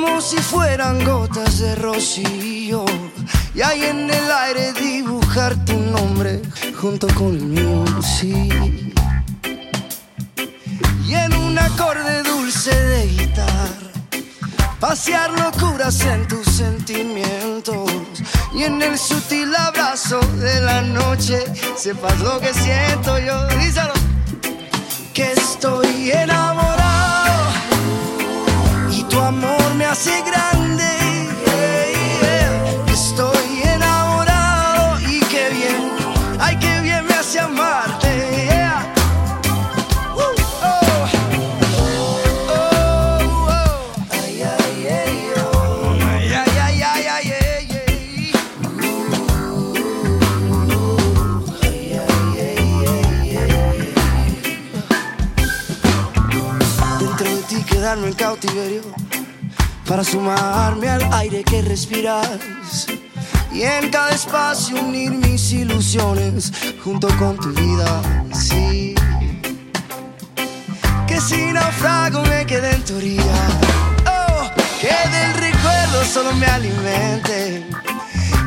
como si fueran gotas de rocío. Y ahí en el aire dibujar tu nombre junto con el mío, sí. Y en un acorde dulce de guitarra, pasear locuras en tus sentimientos. Y en el sutil abrazo de la noche, sepas lo que siento yo. Díselo que estoy enamorado quedarme en cautiverio para sumarme al aire que respiras y en cada espacio unir mis ilusiones junto con tu vida. Sí, que si naufrago me quede en tu orilla. Oh, que del recuerdo solo me alimente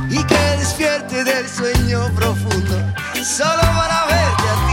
y que despierte del sueño profundo solo para verte a ti.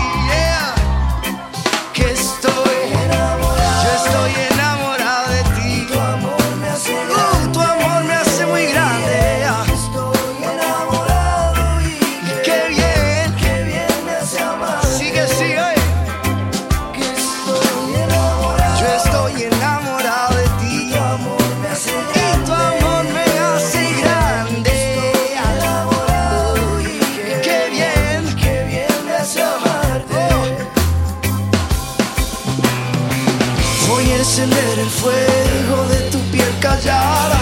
Encender el fuego de tu piel callada,